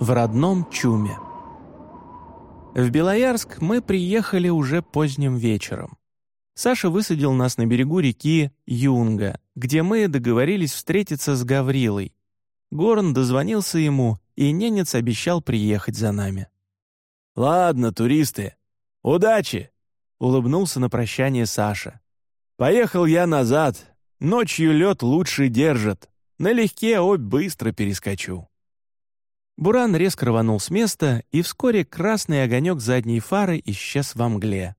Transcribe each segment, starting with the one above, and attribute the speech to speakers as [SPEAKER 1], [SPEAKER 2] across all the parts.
[SPEAKER 1] В родном Чуме. В Белоярск мы приехали уже поздним вечером. Саша высадил нас на берегу реки Юнга, где мы договорились встретиться с Гаврилой. Горн дозвонился ему, и ненец обещал приехать за нами.
[SPEAKER 2] «Ладно, туристы, удачи!» — улыбнулся на прощание Саша. «Поехал я назад. Ночью лед лучше держит. Налегке обь быстро перескочу».
[SPEAKER 1] Буран резко рванул с места, и вскоре красный огонек задней фары исчез во мгле.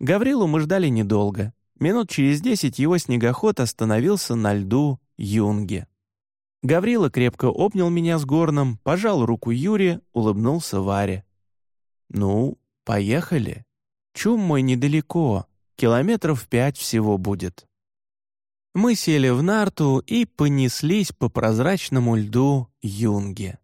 [SPEAKER 1] Гаврилу мы ждали недолго. Минут через десять его снегоход остановился на льду Юнге. Гаврила крепко обнял меня с горном, пожал руку Юре, улыбнулся Варе. «Ну, поехали. Чум мой недалеко, километров пять всего будет». Мы сели в нарту и понеслись по прозрачному льду Юнге.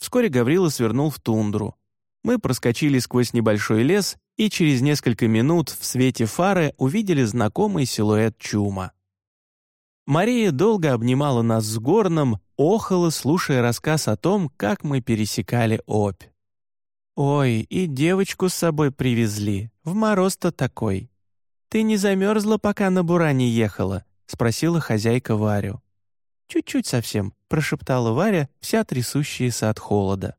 [SPEAKER 1] Вскоре Гаврила свернул в тундру. Мы проскочили сквозь небольшой лес и через несколько минут в свете фары увидели знакомый силуэт чума. Мария долго обнимала нас с горном, охала, слушая рассказ о том, как мы пересекали Обь. «Ой, и девочку с собой привезли, в мороз-то такой. Ты не замерзла, пока на буране ехала?» — спросила хозяйка Варю. «Чуть-чуть совсем», — прошептала Варя, вся трясущаяся от холода.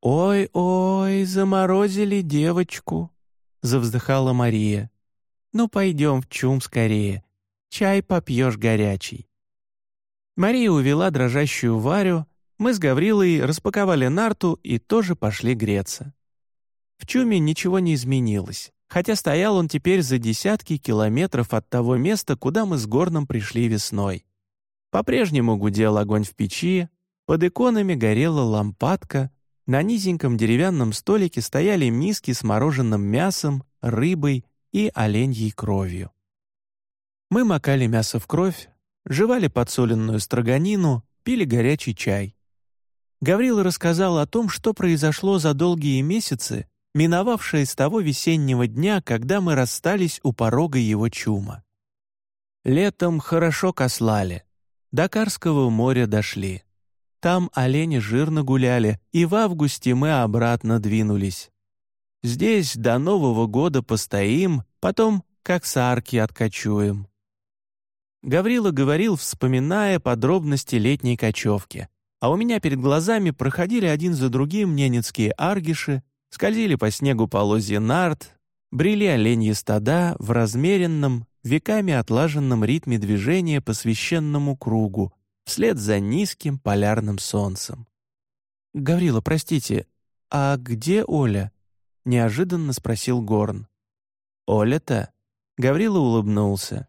[SPEAKER 1] «Ой-ой, заморозили девочку», — завздыхала Мария. «Ну, пойдем в чум скорее. Чай попьешь горячий». Мария увела дрожащую Варю, мы с Гаврилой распаковали нарту и тоже пошли греться. В чуме ничего не изменилось, хотя стоял он теперь за десятки километров от того места, куда мы с Горном пришли весной. По-прежнему гудел огонь в печи, под иконами горела лампадка, на низеньком деревянном столике стояли миски с мороженым мясом, рыбой и оленьей кровью. Мы макали мясо в кровь, жевали подсоленную строганину, пили горячий чай. Гаврила рассказал о том, что произошло за долгие месяцы, миновавшие с того весеннего дня, когда мы расстались у порога его чума. Летом хорошо кослали, до Карского моря дошли. Там олени жирно гуляли, и в августе мы обратно двинулись. Здесь до Нового года постоим, потом как сарки откачуем. Гаврила говорил, вспоминая подробности летней кочевки. А у меня перед глазами проходили один за другим ненецкие аргиши, скользили по снегу полозья нарт, брели оленьи стада в размеренном, веками отлаженном ритме движения по священному кругу, вслед за низким полярным солнцем. «Гаврила, простите, а где Оля?» — неожиданно спросил Горн. «Оля-то?» — Гаврила улыбнулся.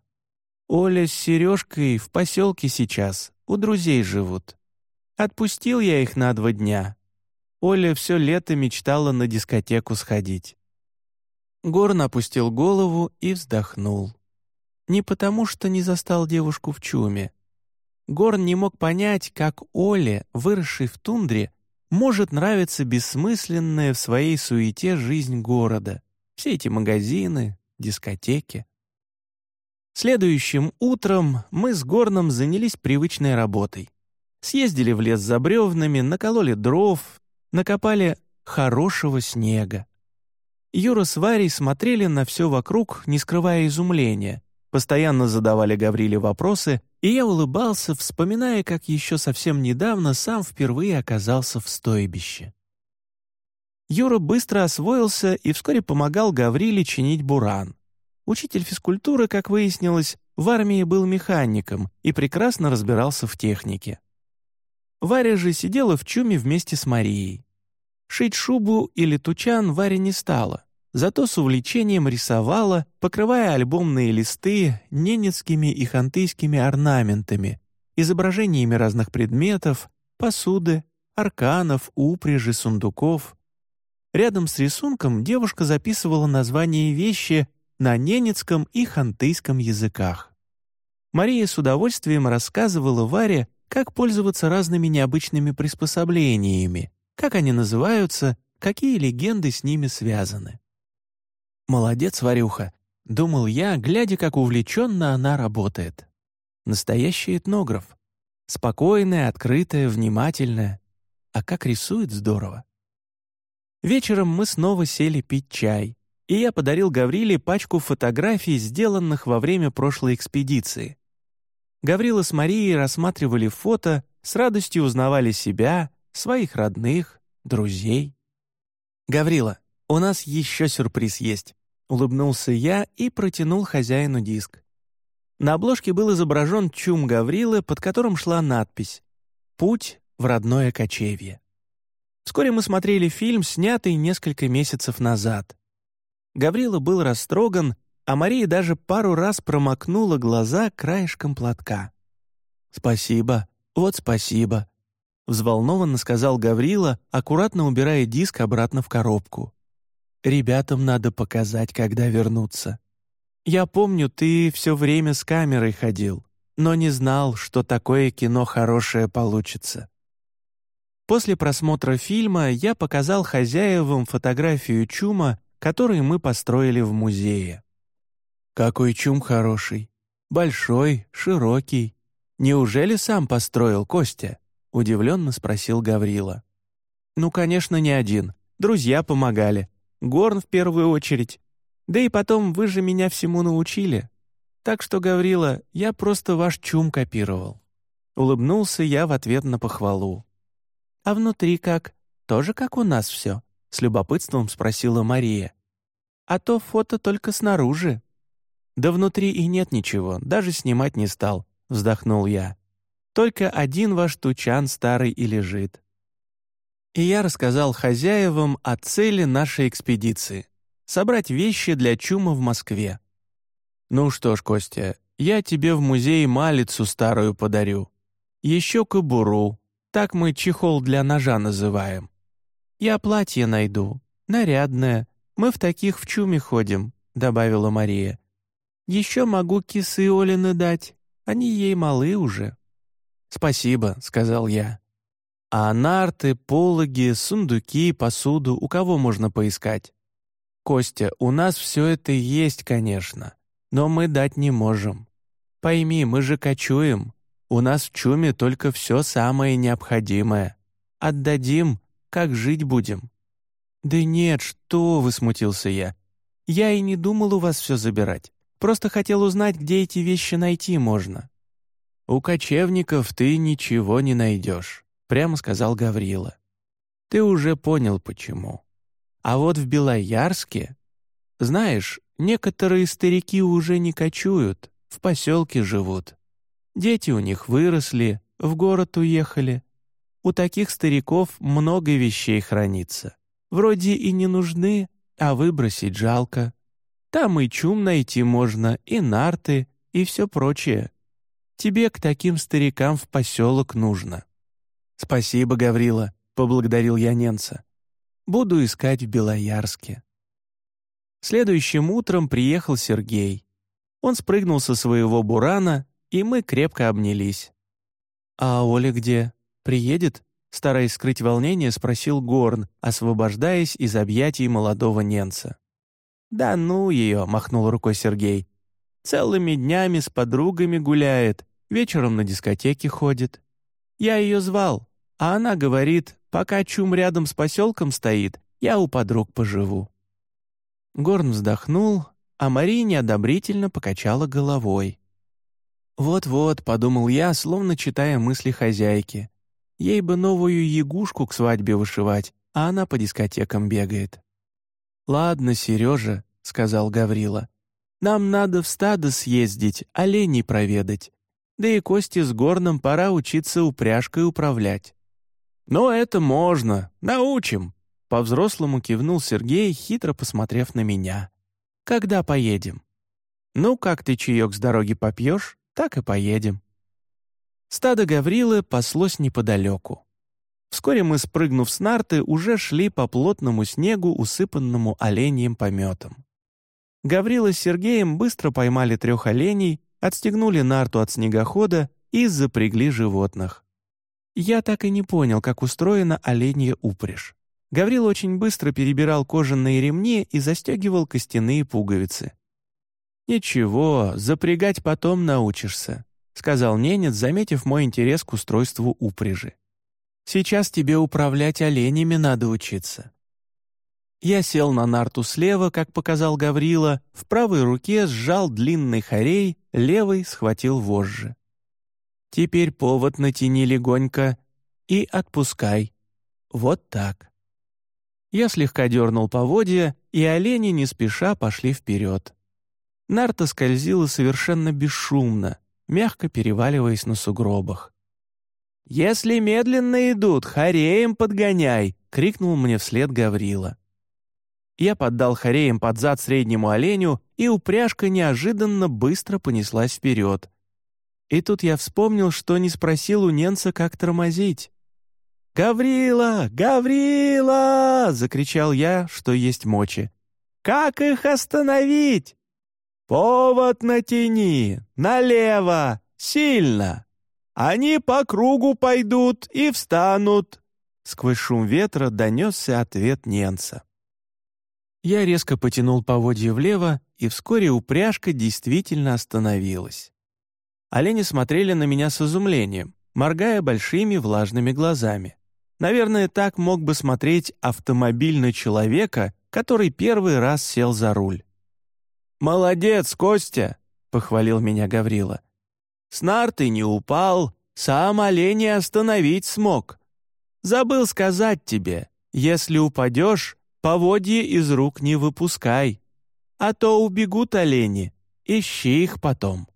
[SPEAKER 1] «Оля с Сережкой в поселке сейчас, у друзей живут. Отпустил я их на два дня. Оля все лето мечтала на дискотеку сходить». Горн опустил голову и вздохнул. Не потому, что не застал девушку в чуме. Горн не мог понять, как Оле, выросшей в тундре, может нравиться бессмысленная в своей суете жизнь города. Все эти магазины, дискотеки. Следующим утром мы с Горном занялись привычной работой. Съездили в лес за бревнами, накололи дров, накопали хорошего снега. Юра с Варей смотрели на все вокруг, не скрывая изумления — постоянно задавали Гавриле вопросы, и я улыбался, вспоминая, как еще совсем недавно сам впервые оказался в стойбище. Юра быстро освоился и вскоре помогал Гавриле чинить буран. Учитель физкультуры, как выяснилось, в армии был механиком и прекрасно разбирался в технике. Варя же сидела в чуме вместе с Марией. Шить шубу или тучан Варя не стала зато с увлечением рисовала, покрывая альбомные листы ненецкими и хантыйскими орнаментами, изображениями разных предметов, посуды, арканов, упряжи, сундуков. Рядом с рисунком девушка записывала названия вещи на ненецком и хантыйском языках. Мария с удовольствием рассказывала Варе, как пользоваться разными необычными приспособлениями, как они называются, какие легенды с ними связаны. «Молодец, Варюха», — думал я, глядя, как увлеченно она работает. Настоящий этнограф. Спокойная, открытая, внимательная. А как рисует здорово. Вечером мы снова сели пить чай, и я подарил Гавриле пачку фотографий, сделанных во время прошлой экспедиции. Гаврила с Марией рассматривали фото, с радостью узнавали себя, своих родных, друзей. «Гаврила, у нас еще сюрприз есть», — улыбнулся я и протянул хозяину диск. На обложке был изображен чум Гаврилы, под которым шла надпись «Путь в родное кочевье». Вскоре мы смотрели фильм, снятый несколько месяцев назад. Гаврила был растроган, а Мария даже пару раз промокнула глаза краешком платка. «Спасибо, вот спасибо», — взволнованно сказал Гаврила, аккуратно убирая диск обратно в коробку. «Ребятам надо показать, когда вернуться. Я помню, ты все время с камерой ходил, но не знал, что такое кино хорошее получится». После просмотра фильма я показал хозяевам фотографию чума, который мы построили в музее. «Какой чум хороший! Большой, широкий. Неужели сам построил Костя?» — удивленно спросил Гаврила. «Ну, конечно, не один. Друзья помогали. Горн в первую очередь. Да и потом вы же меня всему научили. Так что, Гаврила, я просто ваш чум копировал». Улыбнулся я в ответ на похвалу. «А внутри как? Тоже как у нас все?» — с любопытством спросила Мария. «А то фото только снаружи». «Да внутри и нет ничего, даже снимать не стал», — вздохнул я. «Только один ваш тучан старый и лежит». И я рассказал хозяевам о цели нашей экспедиции — собрать вещи для чума в Москве. «Ну что ж, Костя, я тебе в музей малицу старую подарю. Еще кобуру, так мы чехол для ножа называем. Я платье найду, нарядное. Мы в таких в чуме ходим», — добавила Мария. «Еще могу кисы Олины дать, они ей малы уже». «Спасибо», — сказал я. «А нарты, пологи, сундуки, посуду у кого можно поискать?» «Костя, у нас все это есть, конечно, но мы дать не можем. Пойми, мы же кочуем, у нас в чуме только все самое необходимое. Отдадим, как жить будем». «Да нет, что вы», — смутился я. «Я и не думал у вас все забирать. Просто хотел узнать, где эти вещи найти можно». «У кочевников ты ничего не найдешь», — прямо сказал Гаврила. «Ты уже понял, почему. А вот в Белоярске... Знаешь, некоторые старики уже не кочуют, в поселке живут. Дети у них выросли, в город уехали. У таких стариков много вещей хранится. Вроде и не нужны, а выбросить жалко. Там и чум найти можно, и нарты, и все прочее. Тебе к таким старикам в поселок нужно». «Спасибо, Гаврила», — поблагодарил я Ненца. «Буду искать в Белоярске». Следующим утром приехал Сергей. Он спрыгнул со своего бурана и мы крепко обнялись. «А Оля где? Приедет?» Стараясь скрыть волнение, спросил Горн, освобождаясь из объятий молодого ненца. «Да ну ее!» — махнул рукой Сергей. «Целыми днями с подругами гуляет, вечером на дискотеке ходит. Я ее звал, а она говорит, пока чум рядом с поселком стоит, я у подруг поживу». Горн вздохнул, а Мария неодобрительно покачала головой. «Вот-вот», — подумал я, словно читая мысли хозяйки. «Ей бы новую ягушку к свадьбе вышивать, а она по дискотекам бегает». «Ладно, Сережа», — сказал Гаврила. «Нам надо в стадо съездить, оленей проведать. Да и Кости с Горном пора учиться упряжкой управлять». «Но это можно, научим», — по-взрослому кивнул Сергей, хитро посмотрев на меня. «Когда поедем?» «Ну, как ты чаек с дороги попьешь?» Так и поедем». Стадо Гаврилы паслось неподалеку. Вскоре мы, спрыгнув с нарты, уже шли по плотному снегу, усыпанному оленьим пометом. Гаврила с Сергеем быстро поймали трех оленей, отстегнули нарту от снегохода и запрягли животных. Я так и не понял, как устроена оленья упряжь. Гаврил очень быстро перебирал кожаные ремни и застегивал костяные пуговицы. «Ничего, запрягать потом научишься», — сказал ненец, заметив мой интерес к устройству упряжи. Сейчас тебе управлять оленями надо учиться». Я сел на нарту слева, как показал Гаврила, в правой руке сжал длинный хорей, левой схватил вожжи. «Теперь повод натяни легонько и отпускай. Вот так». Я слегка дернул поводья, и олени не спеша пошли вперед. Нарта скользила совершенно бесшумно, мягко переваливаясь на сугробах. «Если медленно идут, хореем подгоняй!» — крикнул мне вслед Гаврила. Я поддал хореем под зад среднему оленю, и упряжка неожиданно быстро понеслась вперед. И тут я вспомнил, что не спросил у Ненца, как тормозить. «Гаврила! Гаврила!» — закричал я, что есть мочи. «Как их остановить?» «Повод натяни! Налево! Сильно! Они по кругу пойдут и встанут!» Сквозь шум ветра донесся ответ Ненца. Я резко потянул поводья влево, и вскоре упряжка действительно остановилась. Олени смотрели на меня с изумлением, моргая большими влажными глазами. Наверное, так мог бы смотреть автомобиль на человека, который первый раз сел за руль. «Молодец, Костя!» — похвалил меня Гаврила. «Снар ты не упал, сам оленя остановить смог. Забыл сказать тебе, если упадешь, поводье из рук не выпускай, а то убегут олени, ищи их потом.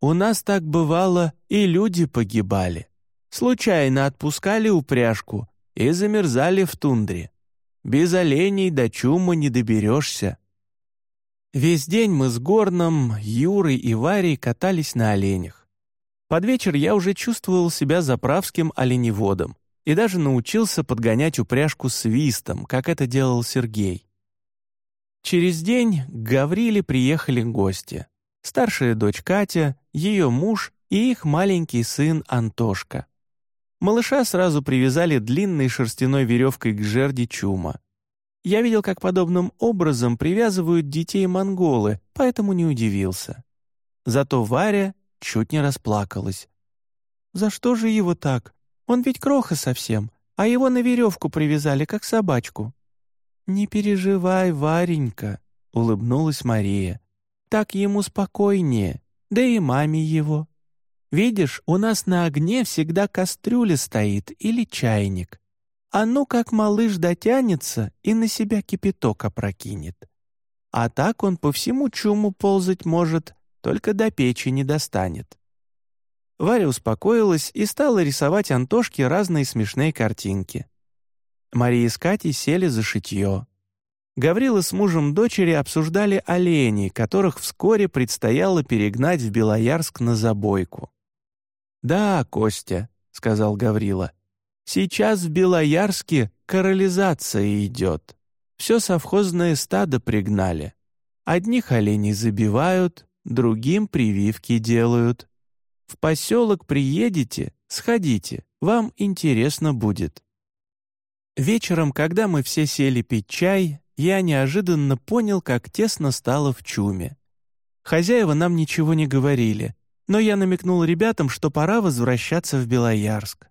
[SPEAKER 1] У нас так бывало, и люди погибали случайно отпускали упряжку и замерзали в тундре. Без оленей до чума не доберешься. Весь день мы с Горном, Юрой и Варей катались на оленях. Под вечер я уже чувствовал себя заправским оленеводом и даже научился подгонять упряжку свистом, как это делал Сергей. Через день к Гавриле приехали гости. Старшая дочь Катя, ее муж и их маленький сын Антошка. Малыша сразу привязали длинной шерстяной веревкой к жерди чума. Я видел, как подобным образом привязывают детей монголы, поэтому не удивился. Зато Варя чуть не расплакалась. «За что же его так? Он ведь кроха совсем, а его на веревку привязали, как собачку». «Не переживай, Варенька», — улыбнулась Мария. «Так ему спокойнее, да и маме его. Видишь, у нас на огне всегда кастрюля стоит или чайник. А ну как малыш дотянется и на себя кипяток опрокинет. А так он по всему чуму ползать может, только до печи не достанет. Варя успокоилась и стала рисовать Антошке разные смешные картинки. Мария с Катей сели за шитье. Гаврила с мужем дочери обсуждали оленей, которых вскоре предстояло перегнать в Белоярск на забойку. «Да, Костя», — сказал Гаврила, — «сейчас в Белоярске королизация идет. Все совхозное стадо пригнали. Одних оленей забивают, другим прививки делают. В поселок приедете, сходите, вам интересно будет». Вечером, когда мы все сели пить чай, я неожиданно понял, как тесно стало в чуме. Хозяева нам ничего не говорили, но я намекнул ребятам, что пора возвращаться в Белоярск.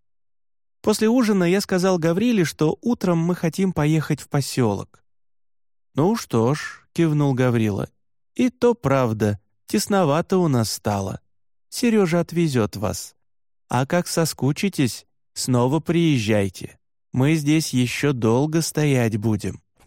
[SPEAKER 1] После ужина я сказал Гавриле, что утром мы хотим поехать в поселок. «Ну что ж», — кивнул Гаврила, — «и то правда, тесновато у нас стало. Сережа отвезет вас. А как соскучитесь, снова приезжайте. Мы здесь еще долго стоять будем».